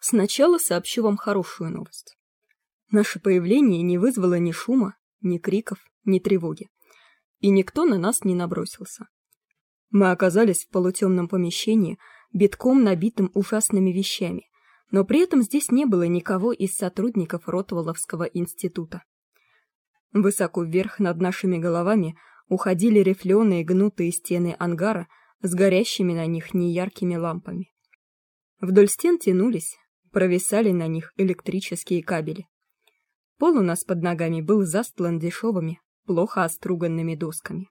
Сначала сообщу вам хорошую новость. Наше появление не вызвало ни шума, ни криков, ни тревоги, и никто на нас не набросился. Мы оказались в полутемном помещении, битком набитым ужасными вещами, но при этом здесь не было никого из сотрудников Ротволовского института. Высоко вверх над нашими головами уходили рифленые гнутые стены ангара с горящими на них неяркими лампами. Вдоль стен тянулись, провисали на них электрические кабели. Пол у нас под ногами был застлан дешевыми, плохо оструганными досками.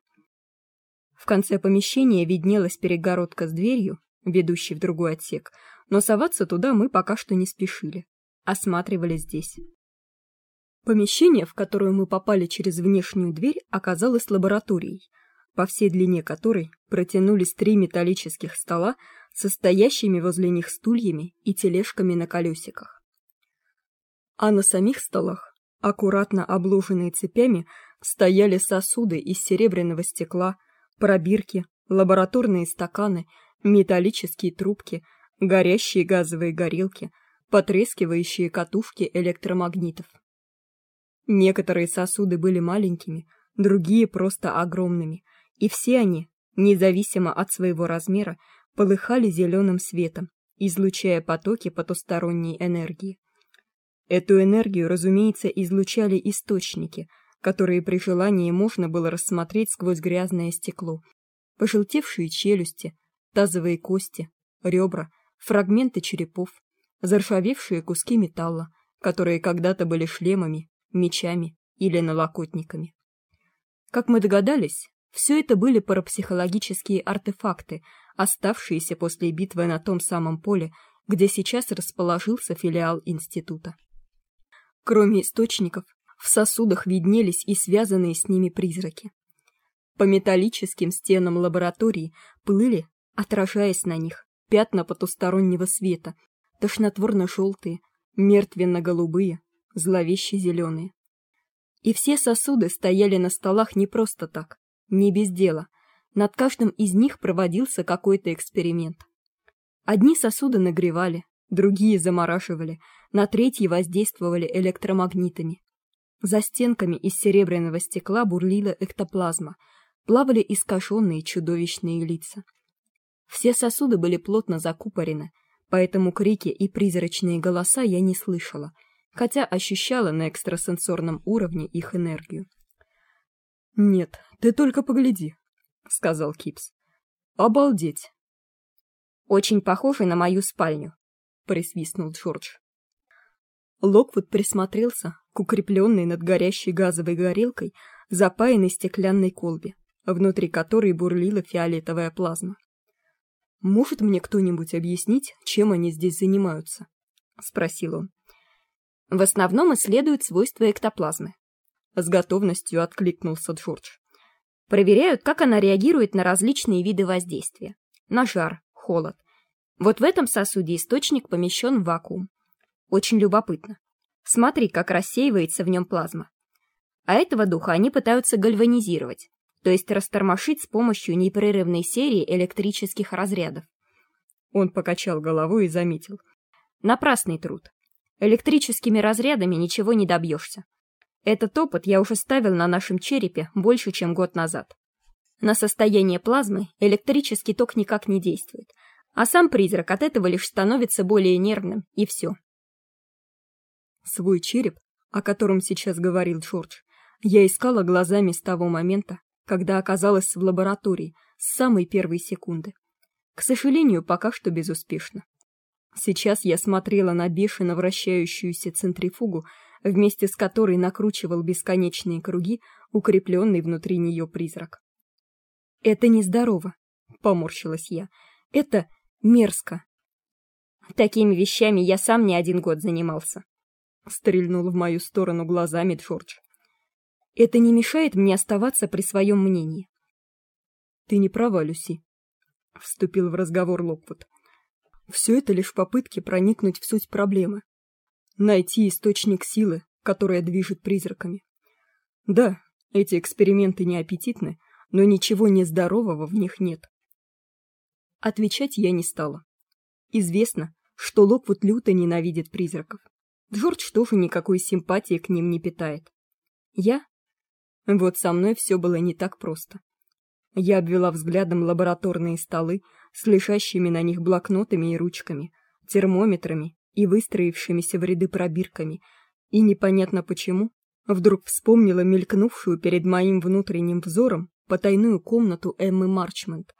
В конце помещения виднелась перегородка с дверью, ведущей в другой отсек, но соваться туда мы пока что не спешили, осматривали здесь. Помещение, в которое мы попали через внешнюю дверь, оказалось лабораторией, по всей длине которой протянулись три металлических стола со стоящими возле них стульями и тележками на колесиках. А на самих столах, аккуратно обложенные цепями, стояли сосуды из серебряного стекла, пробирки, лабораторные стаканы, металлические трубки, горящие газовые горелки, потрескивающие катушки электромагнитов. Некоторые сосуды были маленькими, другие просто огромными, и все они, независимо от своего размера, полыхали зеленым светом, излучая потоки потусторонней энергии. Эту энергию, разумеется, излучали источники, которые при желании можно было рассмотреть сквозь грязное стекло. Пожелтевшие челюсти, тазовые кости, ребра, фрагменты черепов, заржавевшие куски металла, которые когда-то были шлемами, мечами или налокотниками. Как мы догадались, все это были парапсихологические артефакты, оставшиеся после битвы на том самом поле, где сейчас расположился филиал института. Кроме источников, в сосудах виднелись и связанные с ними призраки. По металлическим стенам лаборатории плыли, отражаясь на них, пятна потустороннего света, тошнотворно-желтые, мертвенно-голубые, зловеще зеленые. И все сосуды стояли на столах не просто так, не без дела. Над каждым из них проводился какой-то эксперимент. Одни сосуды нагревали, другие замораживали, на третьи воздействовали электромагнитами. За стенками из серебряного стекла бурлила эктоплазма, плавали искаженные чудовищные лица. Все сосуды были плотно закупорены, поэтому крики и призрачные голоса я не слышала, хотя ощущала на экстрасенсорном уровне их энергию. «Нет, ты только погляди», — сказал Кипс. «Обалдеть!» «Очень похоже на мою спальню», — присвистнул Джордж. Локвуд присмотрелся к укрепленной над горящей газовой горелкой запаянной стеклянной колбе, внутри которой бурлила фиолетовая плазма. «Может мне кто-нибудь объяснить, чем они здесь занимаются?» — спросил он. «В основном исследуют свойства эктоплазмы», — с готовностью откликнулся Джордж. «Проверяют, как она реагирует на различные виды воздействия. На жар, холод. Вот в этом сосуде источник помещен в вакуум. Очень любопытно. Смотри, как рассеивается в нем плазма. А этого духа они пытаются гальванизировать, то есть растормошить с помощью непрерывной серии электрических разрядов. Он покачал головой и заметил. Напрасный труд. Электрическими разрядами ничего не добьешься. Этот опыт я уже ставил на нашем черепе больше, чем год назад. На состояние плазмы электрический ток никак не действует, а сам призрак от этого лишь становится более нервным, и все. Свой череп, о котором сейчас говорил Джордж, я искала глазами с того момента, когда оказалась в лаборатории с самой первой секунды. К сожалению, пока что безуспешно. Сейчас я смотрела на бешено вращающуюся центрифугу, вместе с которой накручивал бесконечные круги, укрепленный внутри нее призрак. «Это нездорово», — поморщилась я. «Это мерзко». «Такими вещами я сам не один год занимался», — стрельнул в мою сторону глазами Джордж. Это не мешает мне оставаться при своем мнении. Ты не права, Люси, вступил в разговор Локвуд. Все это лишь попытки проникнуть в суть проблемы, найти источник силы, которая движет призраками. Да, эти эксперименты не аппетитны, но ничего нездорового в них нет. Отвечать я не стала. Известно, что Локвуд люто ненавидит призраков. Джордж тоже никакой симпатии к ним не питает. Я? Вот со мной все было не так просто. Я обвела взглядом лабораторные столы с лежащими на них блокнотами и ручками, термометрами и выстроившимися в ряды пробирками, и непонятно почему вдруг вспомнила мелькнувшую перед моим внутренним взором потайную комнату Эммы Марчмент.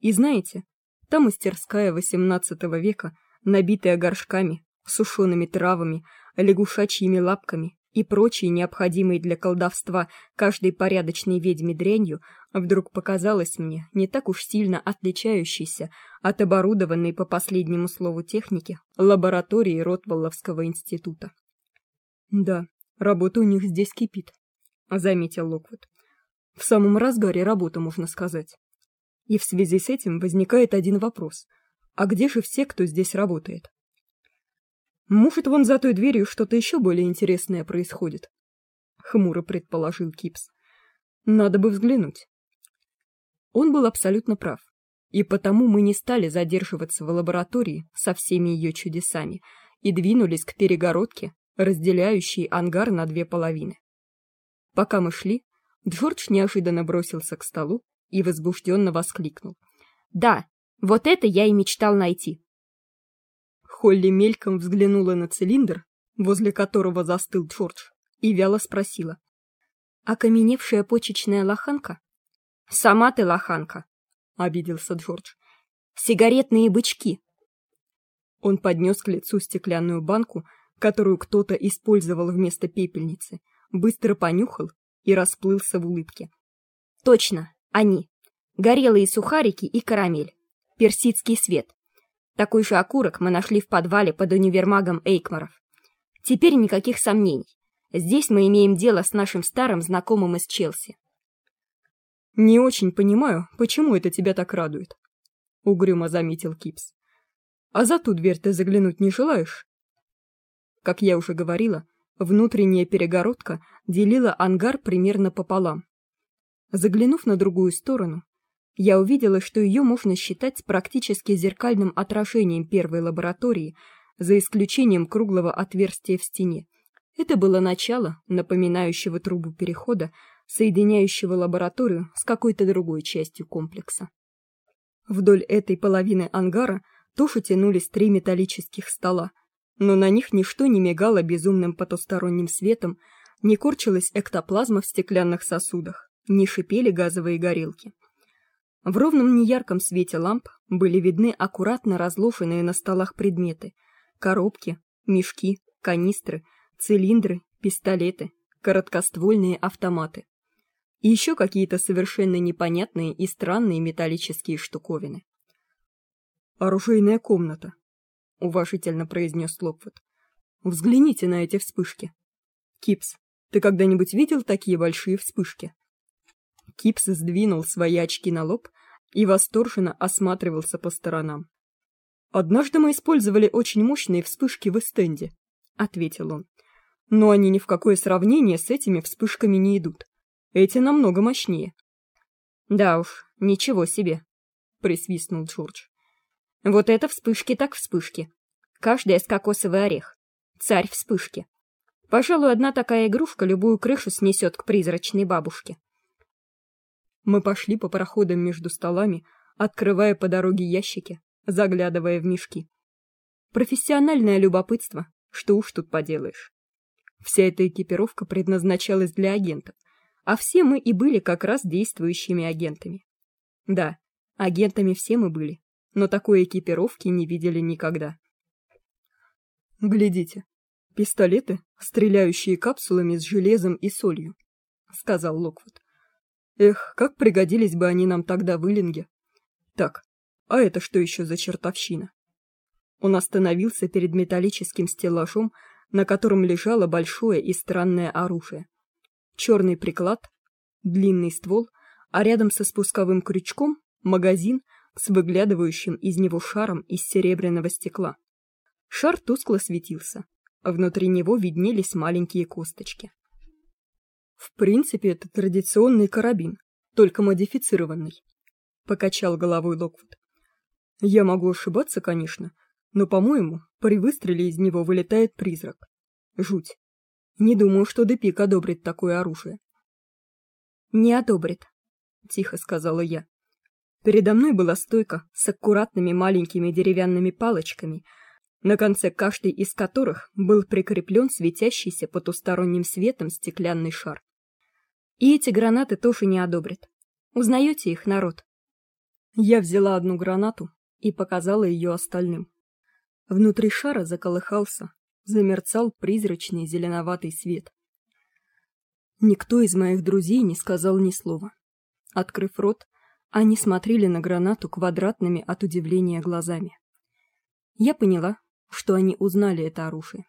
И знаете, та мастерская XVIII века, набитая горшками, сушеными травами, лягушачьими лапками и прочей необходимой для колдовства каждой порядочной ведьме дрянью, вдруг показалась мне не так уж сильно отличающейся от оборудованной по последнему слову техники лаборатории Ротвелловского института. Да, работа у них здесь кипит, заметил Локвуд. В самом разгаре работы, можно сказать. И в связи с этим возникает один вопрос: а где же все, кто здесь работает? Может, вон за той дверью что-то еще более интересное происходит, хмуро предположил Кипс. Надо бы взглянуть. Он был абсолютно прав, и потому мы не стали задерживаться в лаборатории со всеми ее чудесами и двинулись к перегородке, разделяющей ангар на две половины. Пока мы шли, Джордж неожиданно бросился к столу и возбужденно воскликнул: "Да, вот это я и мечтал найти. Холли мельком взглянула на цилиндр, возле которого застыл Джордж, и вяло спросила: "Окаменевшая почечная лоханка?" "Сама ты лоханка", обиделся Джордж. "Сигаретные бычки". Он поднес к лицу стеклянную банку, которую кто-то использовал вместо пепельницы, быстро понюхал и расплылся в улыбке. Точно, они. Горелые сухарики и карамель. Персидский свет. Такой же окурок мы нашли в подвале под универмагом Эйкмаров. Теперь никаких сомнений. Здесь мы имеем дело с нашим старым знакомым из Челси. Не очень понимаю, почему это тебя так радует, угрюмо заметил Кипс. А за ту дверь ты заглянуть не желаешь? Как я уже говорила, внутренняя перегородка делила ангар примерно пополам. Заглянув на другую сторону, я увидела, что ее можно считать практически зеркальным отражением первой лаборатории, за исключением круглого отверстия в стене. Это было начало, напоминающего трубу перехода, соединяющего лабораторию с какой-то другой частью комплекса. Вдоль этой половины ангара тоже тянулись три металлических стола, но на них ничто не мигало безумным потусторонним светом, не корчилась эктоплазма в стеклянных сосудах, не шипели газовые горелки. В ровном неярком свете ламп были видны аккуратно разложенные на столах предметы: коробки, мешки, канистры, цилиндры, пистолеты, короткоствольные автоматы. И еще какие-то совершенно непонятные и странные металлические штуковины. Оружейная комната, уважительно произнес Локвуд. Взгляните на эти вспышки. Кипс, ты когда-нибудь видел такие большие вспышки? Кипс сдвинул свои очки на лоб и восторженно осматривался по сторонам. Однажды мы использовали очень мощные вспышки в Эстенде, ответил он. Но они ни в какое сравнение с этими вспышками не идут. Эти намного мощнее. Да уж, ничего себе, присвистнул Джордж. Вот это вспышки так вспышки. Каждая с кокосовый орех. Царь вспышки. Пожалуй, одна такая игрушка любую крышу снесет к призрачной бабушке. Мы пошли по проходам между столами, открывая по дороге ящики, заглядывая в мешки. Профессиональное любопытство, что уж тут поделаешь. Вся эта экипировка предназначалась для агентов, а все мы и были как раз действующими агентами. Да, агентами все мы были, но такой экипировки не видели никогда. Глядите, пистолеты, стреляющие капсулами с железом и солью, сказал Локвуд. Эх, как пригодились бы они нам тогда в Иллинге. Так, а это что еще за чертовщина? Он остановился перед металлическим стеллажом, на котором лежало большое и странное оружие. Черный приклад, длинный ствол, а рядом со спусковым крючком магазин с выглядывающим из него шаром из серебряного стекла. Шар тускло светился, а внутри него виднелись маленькие косточки. В принципе, это традиционный карабин, только модифицированный, покачал головой Локвуд. Я могу ошибаться, конечно, но, по-моему, при выстреле из него вылетает призрак. Жуть. Не думаю, что Депик одобрит такое оружие. Не одобрит, тихо сказала я. Передо мной была стойка с аккуратными маленькими деревянными палочками, на конце каждой из которых был прикреплен светящийся потусторонним светом стеклянный шар. И эти гранаты тоже не одобрят. Узнаете их, народ? Я взяла одну гранату и показала ее остальным. Внутри шара заколыхался, замерцал призрачный зеленоватый свет. Никто из моих друзей не сказал ни слова. Открыв рот, они смотрели на гранату квадратными от удивления глазами. Я поняла, что они узнали это оружие.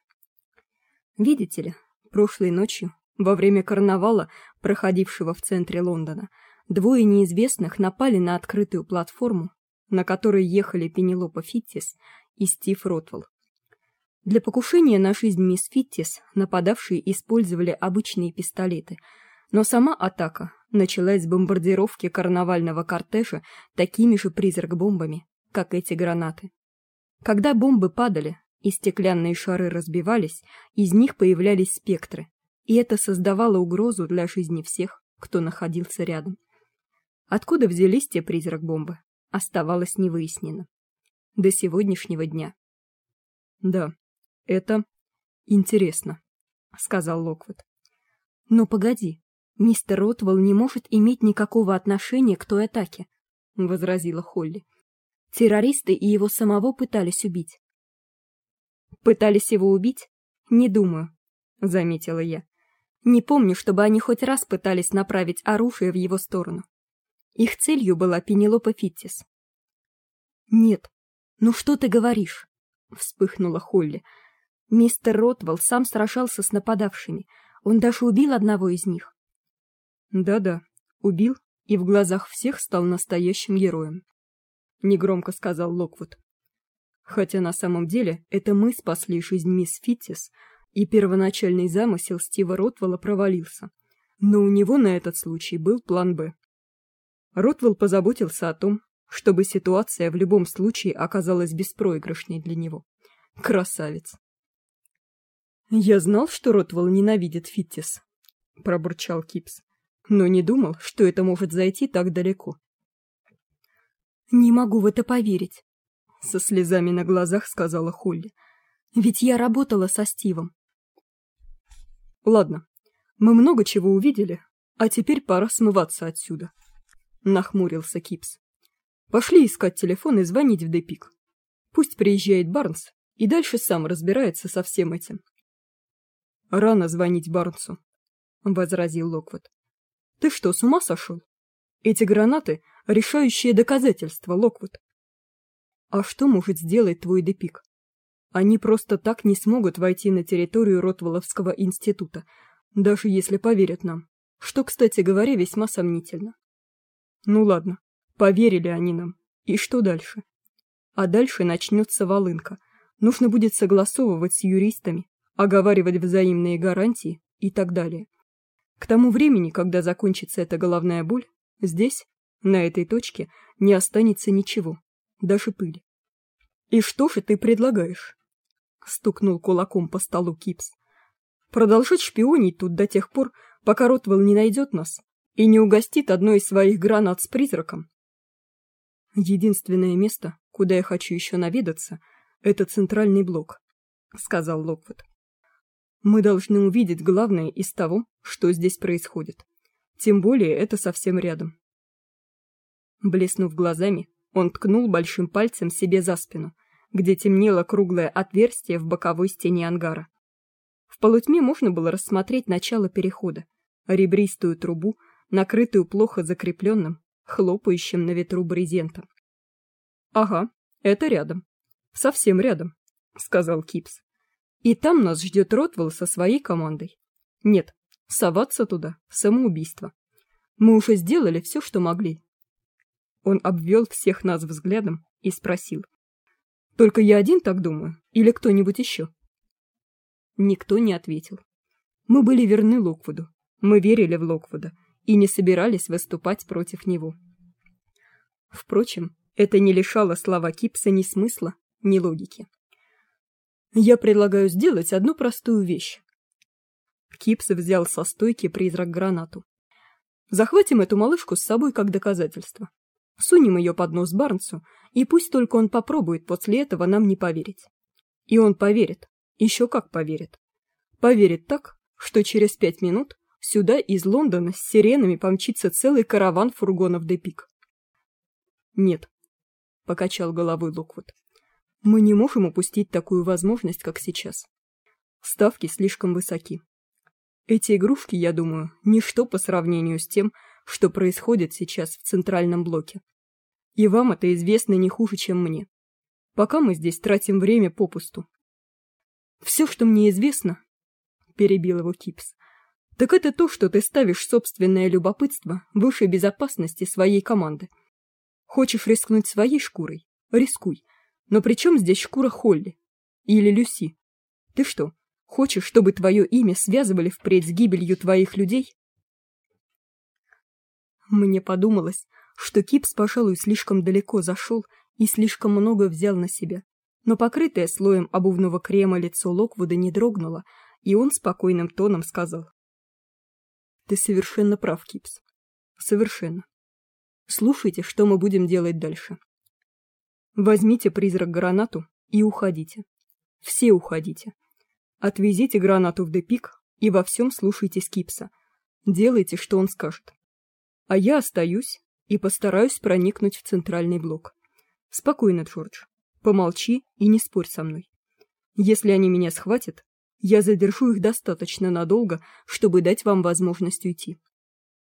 Видите ли, прошлой ночью, во время карнавала, проходившего в центре Лондона, двое неизвестных напали на открытую платформу, на которой ехали Пенелопа Фиттис и Стив Ротвелл. Для покушения на жизнь мисс Фиттис нападавшие использовали обычные пистолеты, но сама атака началась с бомбардировки карнавального кортежа такими же призрак-бомбами, как эти гранаты. Когда бомбы падали и стеклянные шары разбивались, из них появлялись спектры, и это создавало угрозу для жизни всех, кто находился рядом. Откуда взялись те призрак-бомбы, оставалось невыяснено. До сегодняшнего дня. Да, это интересно, сказал Локвуд. Но погоди, мистер Ротвелл не может иметь никакого отношения к той атаке, возразила Холли. Террористы и его самого пытались убить. Пытались его убить? Не думаю, заметила я. Не помню, чтобы они хоть раз пытались направить оружие в его сторону. Их целью была Пенелопа Фиттис. Нет. Ну что ты говоришь? вспыхнула Холли. Мистер Ротвелл сам сражался с нападавшими. Он даже убил одного из них. Да-да, убил и в глазах всех стал настоящим героем. Негромко сказал Локвуд. Хотя на самом деле это мы спасли жизнь мисс Фиттис, и первоначальный замысел Стива Ротвелла провалился. Но у него на этот случай был план «Б». Ротвелл позаботился о том, чтобы ситуация в любом случае оказалась беспроигрышной для него. Красавец. Я знал, что Ротвелл ненавидит Фиттис, пробурчал Кипс, но не думал, что это может зайти так далеко. Не могу в это поверить, со слезами на глазах сказала Холли. Ведь я работала со Стивом. Ладно, мы много чего увидели, а теперь пора смываться отсюда. Нахмурился Кипс. Пошли искать телефон и звонить в Депик. Пусть приезжает Барнс и дальше сам разбирается со всем этим. Рано звонить Барнсу, возразил Локвуд. Ты что, с ума сошел? Эти гранаты решающее доказательство, Локвуд. А что может сделать твой Депик? Они просто так не смогут войти на территорию Ротвелловского института, даже если поверят нам. Что, кстати говоря, весьма сомнительно. Ну ладно, поверили они нам. И что дальше? А дальше начнется волынка. Нужно будет согласовывать с юристами, оговаривать взаимные гарантии и так далее. К тому времени, когда закончится эта головная боль, здесь, на этой точке, не останется ничего, даже пыли. И что же ты предлагаешь? стукнул кулаком по столу Кипс. Продолжать шпионить тут до тех пор, пока Ротвелл не найдет нас и не угостит одной из своих гранат с призраком. Единственное место, куда я хочу еще наведаться, это центральный блок, сказал Локвуд. Мы должны увидеть главное из того, что здесь происходит. Тем более это совсем рядом. Блеснув глазами, он ткнул большим пальцем себе за спину, где темнело круглое отверстие в боковой стене ангара. В полутьме можно было рассмотреть начало перехода, ребристую трубу, накрытую плохо закрепленным, хлопающим на ветру брезентом. Ага, это рядом. Совсем рядом, сказал Кипс. И там нас ждет Ротвелл со своей командой. Нет, соваться туда самоубийство. Мы уже сделали все, что могли. Он обвел всех нас взглядом и спросил: "Только я один так думаю, или кто-нибудь еще?» Никто не ответил. Мы были верны Локвуду. Мы верили в Локвуда и не собирались выступать против него. Впрочем, это не лишало слова Кипса ни смысла, ни логики. Я предлагаю сделать одну простую вещь. Кипс взял со стойки призрак гранату. Захватим эту малышку с собой как доказательство. Сунем ее под нос Барнсу, и пусть только он попробует после этого нам не поверить. И он поверит, еще как поверит. Поверит так, что через пять минут сюда из Лондона с сиренами помчится целый караван фургонов Депик. Нет, покачал головой Локвуд. Мы не можем упустить такую возможность, как сейчас. Ставки слишком высоки. Эти игрушки, я думаю, ничто по сравнению с тем, что происходит сейчас в центральном блоке. И вам это известно не хуже, чем мне. Пока мы здесь тратим время попусту. Все, что мне известно, перебил его Кипс, так это то, что ты ставишь собственное любопытство выше безопасности своей команды. Хочешь рискнуть своей шкурой? Рискуй. Но при чем здесь шкура Холли? Или Люси? Ты что, Хочешь, чтобы твое имя связывали впредь с гибелью твоих людей? Мне подумалось, что Кипс, пожалуй, слишком далеко зашел и слишком много взял на себя. Но покрытое слоем обувного крема лицо Локвуда не дрогнуло, и он спокойным тоном сказал. «Ты совершенно прав, Кипс. Совершенно. Слушайте, что мы будем делать дальше. Возьмите призрак-гранату и уходите. Все уходите. Отвезите гранату в Депик и во всем слушайте Скипса. Делайте, что он скажет. А я остаюсь и постараюсь проникнуть в центральный блок. Спокойно, Джордж. Помолчи и не спорь со мной. Если они меня схватят, я задержу их достаточно надолго, чтобы дать вам возможность уйти.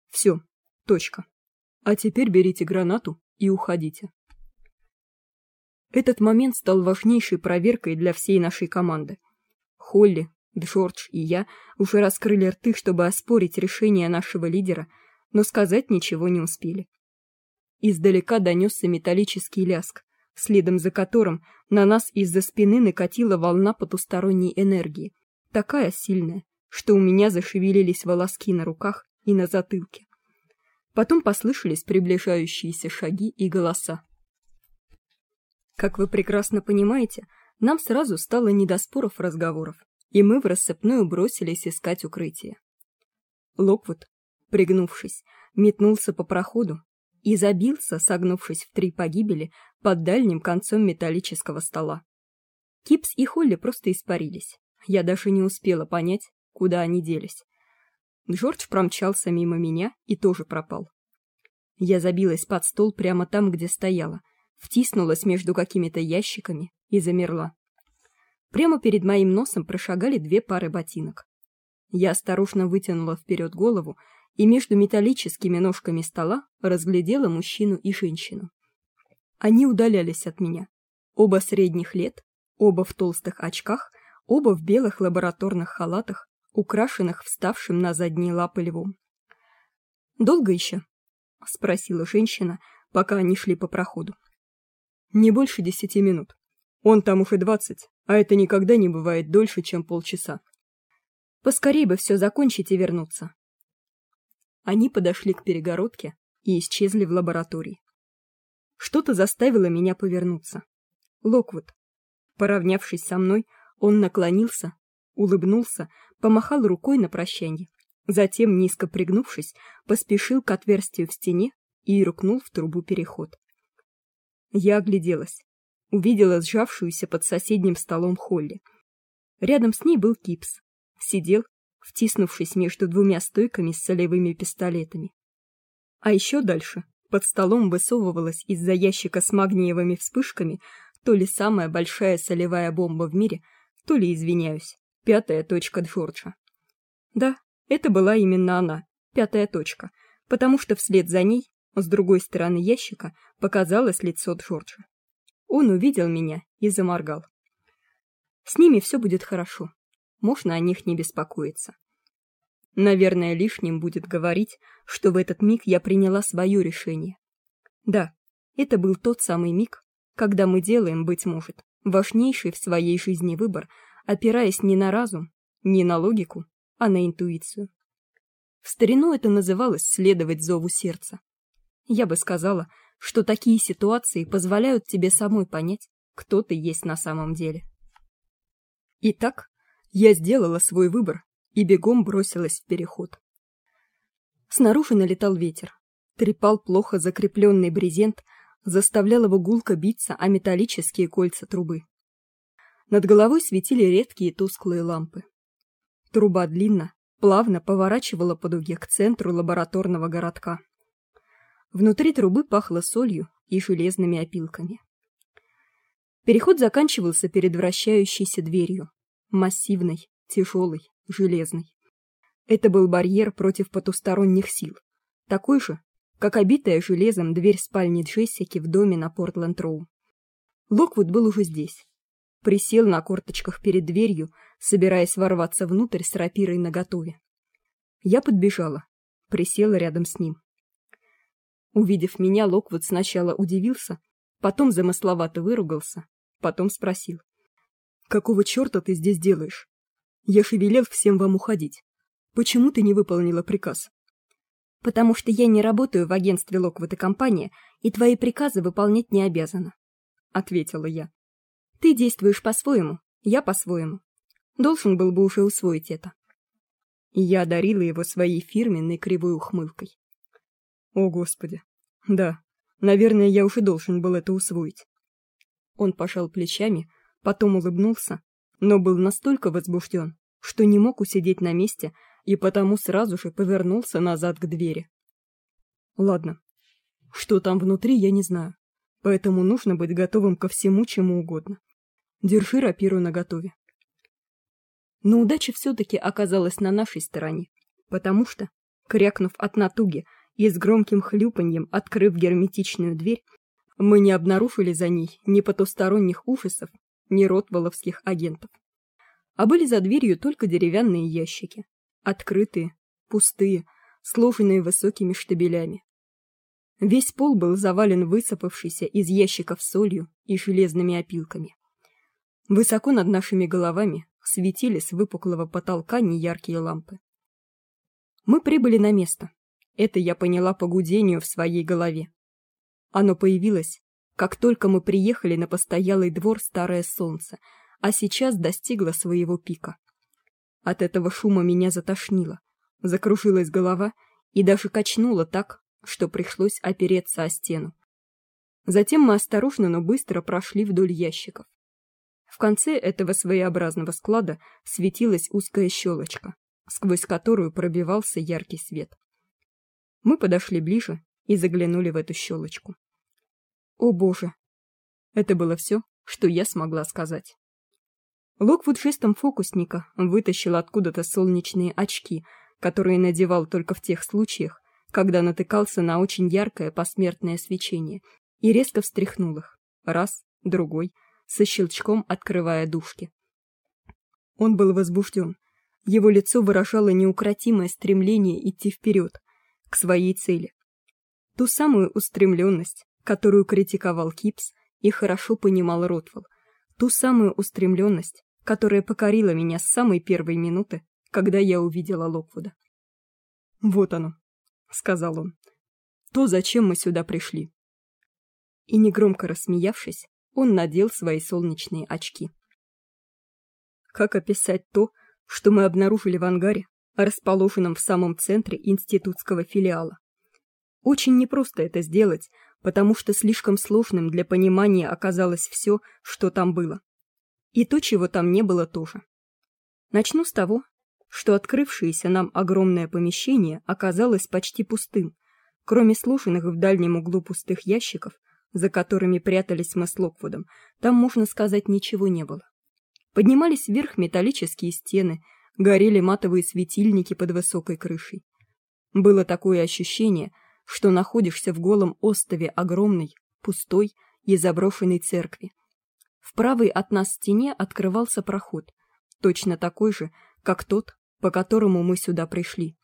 Все. Точка. А теперь берите гранату и уходите. Этот момент стал важнейшей проверкой для всей нашей команды. Холли, Джордж и я уже раскрыли рты, чтобы оспорить решение нашего лидера, но сказать ничего не успели. Издалека донесся металлический ляск, следом за которым на нас из-за спины накатила волна потусторонней энергии, такая сильная, что у меня зашевелились волоски на руках и на затылке. Потом послышались приближающиеся шаги и голоса. Как вы прекрасно понимаете, нам сразу стало не до споров разговоров, и мы в рассыпную бросились искать укрытие. Локвуд, пригнувшись, метнулся по проходу и забился, согнувшись в три погибели, под дальним концом металлического стола. Кипс и Холли просто испарились. Я даже не успела понять, куда они делись. Джордж промчался мимо меня и тоже пропал. Я забилась под стол прямо там, где стояла, втиснулась между какими-то ящиками и замерла. Прямо перед моим носом прошагали две пары ботинок. Я осторожно вытянула вперед голову и между металлическими ножками стола разглядела мужчину и женщину. Они удалялись от меня. Оба средних лет, оба в толстых очках, оба в белых лабораторных халатах, украшенных вставшим на задние лапы львом. «Долго еще?» — спросила женщина, пока они шли по проходу. «Не больше десяти минут», он там уже двадцать, а это никогда не бывает дольше, чем полчаса. Поскорей бы все закончить и вернуться. Они подошли к перегородке и исчезли в лаборатории. Что-то заставило меня повернуться. Локвуд. Поравнявшись со мной, он наклонился, улыбнулся, помахал рукой на прощание. Затем, низко пригнувшись, поспешил к отверстию в стене и рукнул в трубу переход. Я огляделась увидела сжавшуюся под соседним столом Холли. Рядом с ней был Кипс. Сидел, втиснувшись между двумя стойками с солевыми пистолетами. А еще дальше, под столом высовывалась из-за ящика с магниевыми вспышками то ли самая большая солевая бомба в мире, то ли, извиняюсь, пятая точка Джорджа. Да, это была именно она, пятая точка, потому что вслед за ней, с другой стороны ящика, показалось лицо Джорджа. Он увидел меня и заморгал. С ними все будет хорошо. Можно о них не беспокоиться. Наверное, лишним будет говорить, что в этот миг я приняла свое решение. Да, это был тот самый миг, когда мы делаем, быть может, важнейший в своей жизни выбор, опираясь не на разум, не на логику, а на интуицию. В старину это называлось следовать зову сердца. Я бы сказала, что такие ситуации позволяют тебе самой понять, кто ты есть на самом деле. Итак, я сделала свой выбор и бегом бросилась в переход. Снаружи налетал ветер, трепал плохо закрепленный брезент, заставлял его гулко биться о металлические кольца трубы. Над головой светили редкие тусклые лампы. Труба длинно, плавно поворачивала по дуге к центру лабораторного городка. Внутри трубы пахло солью и железными опилками. Переход заканчивался перед вращающейся дверью, массивной, тяжелой, железной. Это был барьер против потусторонних сил, такой же, как обитая железом дверь спальни Джессики в доме на Портленд-Роу. Локвуд был уже здесь. Присел на корточках перед дверью, собираясь ворваться внутрь с рапирой наготове. Я подбежала, присела рядом с ним. Увидев меня, Локвуд сначала удивился, потом замысловато выругался, потом спросил: "Какого чёрта ты здесь делаешь? Я же велел всем вам уходить. Почему ты не выполнила приказ?" потому что я не работаю в агентстве Локвуд и компания, и твои приказы выполнять не обязана, ответила я. Ты действуешь по-своему, я по-своему. Должен был бы уже усвоить это. И я одарила его своей фирменной кривой ухмылкой. О, господи. Да, наверное, я уже должен был это усвоить. Он пожал плечами, потом улыбнулся, но был настолько возбужден, что не мог усидеть на месте и потому сразу же повернулся назад к двери. Ладно. Что там внутри, я не знаю. Поэтому нужно быть готовым ко всему, чему угодно. Держи рапиру наготове. Но удача все таки оказалась на нашей стороне, потому что, крякнув от натуги и с громким хлюпаньем открыв герметичную дверь, мы не обнаружили за ней ни потусторонних ужасов, ни ротволовских агентов. А были за дверью только деревянные ящики, открытые, пустые, сложенные высокими штабелями. Весь пол был завален высыпавшейся из ящиков солью и железными опилками. Высоко над нашими головами светили с выпуклого потолка неяркие лампы. Мы прибыли на место. Это я поняла по гудению в своей голове. Оно появилось, как только мы приехали на постоялый двор Старое Солнце, а сейчас достигло своего пика. От этого шума меня затошнило, закружилась голова и даже качнуло так, что пришлось опереться о стену. Затем мы осторожно, но быстро прошли вдоль ящиков. В конце этого своеобразного склада светилась узкая щелочка, сквозь которую пробивался яркий свет. Мы подошли ближе и заглянули в эту щелочку. О, боже. Это было все, что я смогла сказать. Локвуд жестом фокусника вытащил откуда-то солнечные очки, которые надевал только в тех случаях, когда натыкался на очень яркое посмертное свечение, и резко встряхнул их. Раз, другой, со щелчком открывая дужки. Он был возбужден. Его лицо выражало неукротимое стремление идти вперед, к своей цели. Ту самую устремленность, которую критиковал Кипс и хорошо понимал Ротвелл, ту самую устремленность, которая покорила меня с самой первой минуты, когда я увидела Локвуда. Вот оно, сказал он. То, зачем мы сюда пришли. И негромко рассмеявшись, он надел свои солнечные очки. Как описать то, что мы обнаружили в ангаре, расположенном в самом центре институтского филиала? Очень непросто это сделать, потому что слишком сложным для понимания оказалось все, что там было. И то, чего там не было тоже. Начну с того, что открывшееся нам огромное помещение оказалось почти пустым, кроме сложенных в дальнем углу пустых ящиков, за которыми прятались мы с Локвудом, там, можно сказать, ничего не было. Поднимались вверх металлические стены, горели матовые светильники под высокой крышей. Было такое ощущение, что находишься в голом острове огромной, пустой и заброшенной церкви, в правой от нас стене открывался проход, точно такой же, как тот, по которому мы сюда пришли.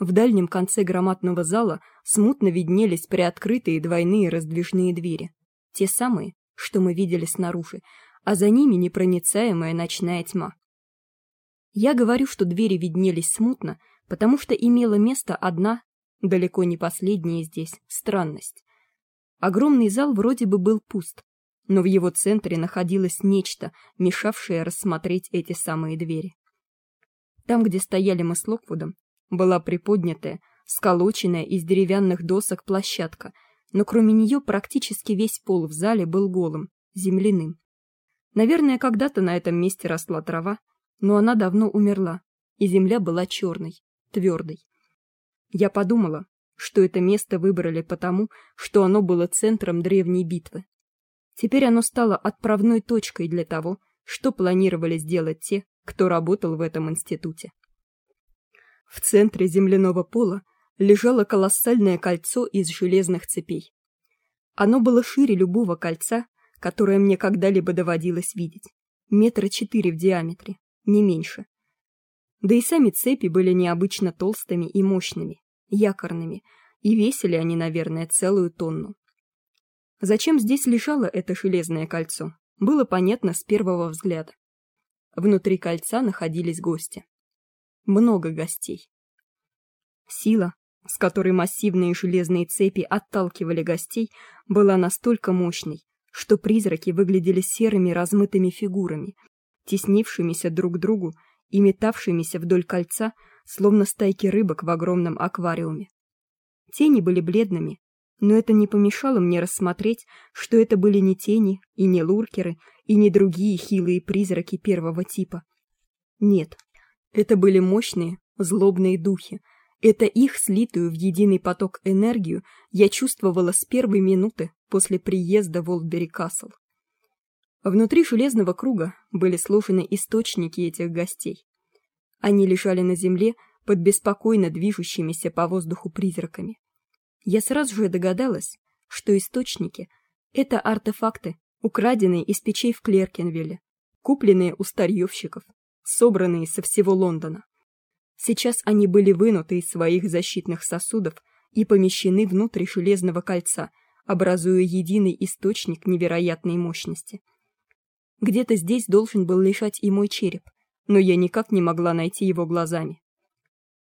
В дальнем конце громадного зала смутно виднелись приоткрытые двойные раздвижные двери, те самые, что мы видели снаружи, а за ними непроницаемая ночная тьма. Я говорю, что двери виднелись смутно, потому что имела место одна, далеко не последняя здесь, странность. Огромный зал вроде бы был пуст, но в его центре находилось нечто, мешавшее рассмотреть эти самые двери. Там, где стояли мы с Локвудом, была приподнятая, сколоченная из деревянных досок площадка, но кроме нее практически весь пол в зале был голым, земляным. Наверное, когда-то на этом месте росла трава, но она давно умерла, и земля была черной, твердой. Я подумала, что это место выбрали потому, что оно было центром древней битвы. Теперь оно стало отправной точкой для того, что планировали сделать те, кто работал в этом институте. В центре земляного пола лежало колоссальное кольцо из железных цепей. Оно было шире любого кольца, которое мне когда-либо доводилось видеть, метра четыре в диаметре, не меньше. Да и сами цепи были необычно толстыми и мощными, якорными, и весили они, наверное, целую тонну. Зачем здесь лежало это железное кольцо, было понятно с первого взгляда. Внутри кольца находились гости. Много гостей. Сила, с которой массивные железные цепи отталкивали гостей, была настолько мощной, что призраки выглядели серыми размытыми фигурами, теснившимися друг к другу и метавшимися вдоль кольца, словно стайки рыбок в огромном аквариуме. Тени были бледными, но это не помешало мне рассмотреть, что это были не тени и не луркеры и не другие хилые призраки первого типа. Нет, это были мощные, злобные духи. Это их слитую в единый поток энергию я чувствовала с первой минуты после приезда в Олдбери-Касл. Внутри железного круга были сложены источники этих гостей. Они лежали на земле под беспокойно движущимися по воздуху призраками. Я сразу же догадалась, что источники — это артефакты, украденные из печей в Клеркенвилле, купленные у старьевщиков, собранные со всего Лондона. Сейчас они были вынуты из своих защитных сосудов и помещены внутрь железного кольца, образуя единый источник невероятной мощности. Где-то здесь должен был лежать и мой череп, но я никак не могла найти его глазами.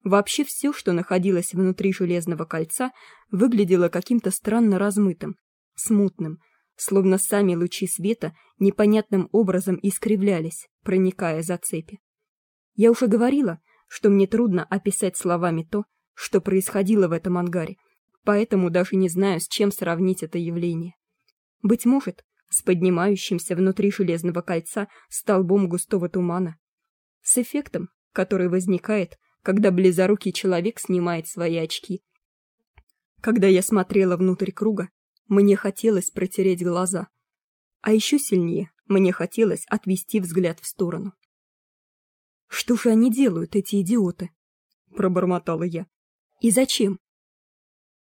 Вообще все, что находилось внутри железного кольца, выглядело каким-то странно размытым, смутным, словно сами лучи света непонятным образом искривлялись, проникая за цепи. Я уже говорила, что мне трудно описать словами то, что происходило в этом ангаре, поэтому даже не знаю, с чем сравнить это явление. Быть может, с поднимающимся внутри железного кольца столбом густого тумана, с эффектом, который возникает, когда близорукий человек снимает свои очки. Когда я смотрела внутрь круга, мне хотелось протереть глаза, а еще сильнее мне хотелось отвести взгляд в сторону. Что же они делают, эти идиоты? пробормотала я. И зачем?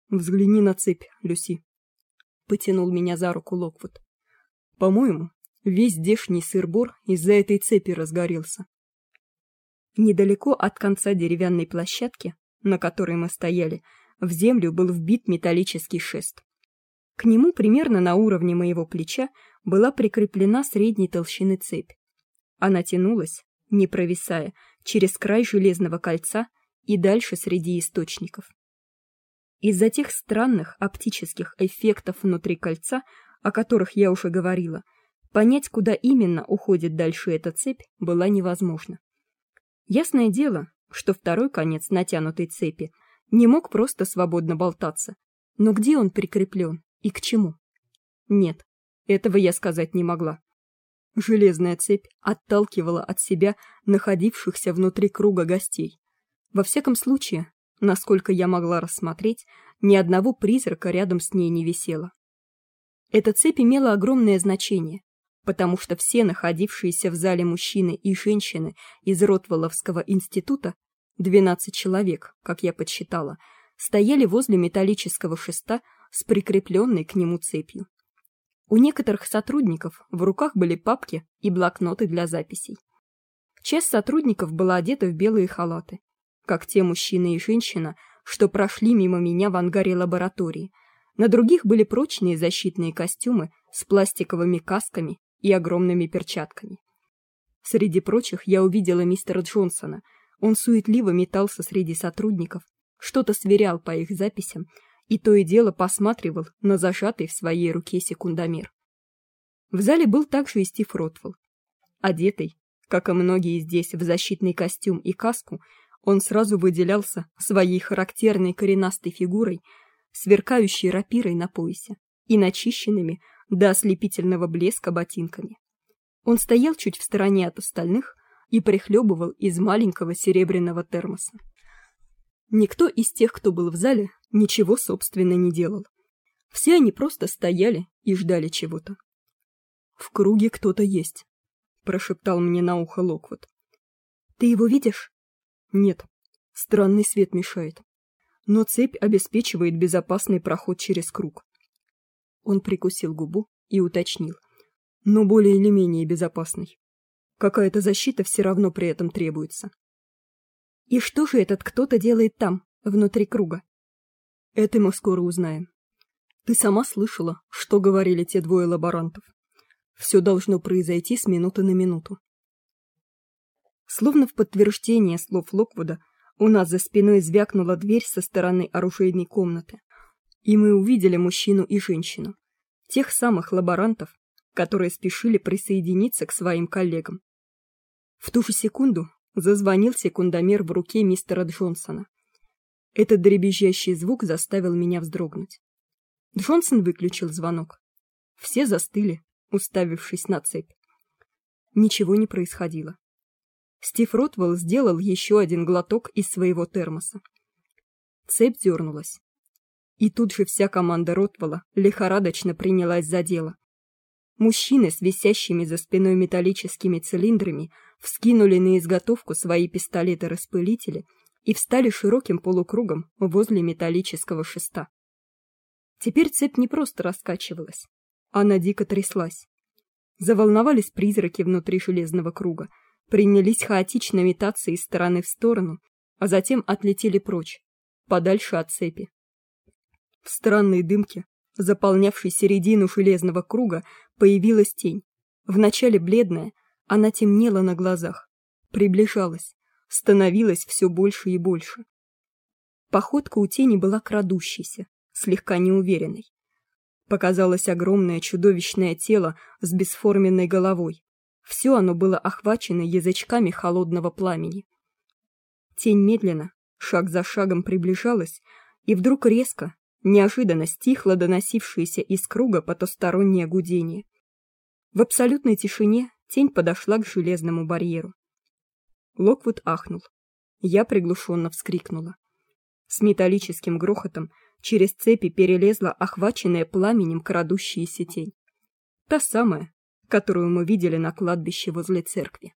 Взгляни на цепь, Люси. Потянул меня за руку Локвуд. По-моему, весь здешний сыр-бор из-за этой цепи разгорелся. Недалеко от конца деревянной площадки, на которой мы стояли, в землю был вбит металлический шест. К нему примерно на уровне моего плеча была прикреплена средней толщины цепь. Она тянулась, не провисая, через край железного кольца и дальше среди источников. Из-за тех странных оптических эффектов внутри кольца, о которых я уже говорила, понять, куда именно уходит дальше эта цепь, было невозможно. Ясное дело, что второй конец натянутой цепи не мог просто свободно болтаться. Но где он прикреплен и к чему? Нет, этого я сказать не могла. Железная цепь отталкивала от себя находившихся внутри круга гостей. Во всяком случае, насколько я могла рассмотреть, ни одного призрака рядом с ней не висело. Эта цепь имела огромное значение, потому что все находившиеся в зале мужчины и женщины из Ротволовского института, 12 человек, как я подсчитала, стояли возле металлического шеста с прикрепленной к нему цепью. У некоторых сотрудников в руках были папки и блокноты для записей. Часть сотрудников была одета в белые халаты, как те мужчины и женщина, что прошли мимо меня в ангаре лаборатории. На других были прочные защитные костюмы с пластиковыми касками и огромными перчатками. Среди прочих я увидела мистера Джонсона. Он суетливо метался среди сотрудников, что-то сверял по их записям и то и дело посматривал на зажатый в своей руке секундомер. В зале был также и Стив Ротвелл. Одетый, как и многие здесь, в защитный костюм и каску, он сразу выделялся своей характерной коренастой фигурой, сверкающей рапирой на поясе и начищенными до ослепительного блеска ботинками. Он стоял чуть в стороне от остальных и прихлебывал из маленького серебряного термоса. Никто из тех, кто был в зале, ничего собственно не делал. Все они просто стояли и ждали чего-то. В круге кто-то есть, прошептал мне на ухо Локвуд. Ты его видишь? Нет. Странный свет мешает. Но цепь обеспечивает безопасный проход через круг. Он прикусил губу и уточнил: "Но более или менее безопасный. Какая-то защита все равно при этом требуется". И что же этот кто-то делает там, внутри круга? Это мы скоро узнаем. Ты сама слышала, что говорили те двое лаборантов. Все должно произойти с минуты на минуту. Словно в подтверждение слов Локвуда, у нас за спиной звякнула дверь со стороны оружейной комнаты, и мы увидели мужчину и женщину, тех самых лаборантов, которые спешили присоединиться к своим коллегам. В ту же секунду зазвонил секундомер в руке мистера Джонсона. Этот дребезжащий звук заставил меня вздрогнуть. Джонсон выключил звонок. Все застыли, уставившись на цепь. Ничего не происходило. Стив Ротвелл сделал еще один глоток из своего термоса. Цепь дернулась. И тут же вся команда Ротвелла лихорадочно принялась за дело. Мужчины с висящими за спиной металлическими цилиндрами вскинули на изготовку свои пистолеты-распылители и встали широким полукругом возле металлического шеста. Теперь цепь не просто раскачивалась, она дико тряслась. Заволновались призраки внутри железного круга, принялись хаотично метаться из стороны в сторону, а затем отлетели прочь, подальше от цепи. В странной дымке, заполнявшей середину железного круга, появилась тень. Вначале бледная, она темнела на глазах, приближалась, становилась все больше и больше. Походка у тени была крадущейся, слегка неуверенной. Показалось огромное чудовищное тело с бесформенной головой. Все оно было охвачено язычками холодного пламени. Тень медленно, шаг за шагом приближалась, и вдруг резко, неожиданно стихло доносившееся из круга потустороннее гудение. В абсолютной тишине тень подошла к железному барьеру. Локвуд ахнул. Я приглушенно вскрикнула. С металлическим грохотом через цепи перелезла охваченная пламенем крадущаяся тень. Та самая, которую мы видели на кладбище возле церкви.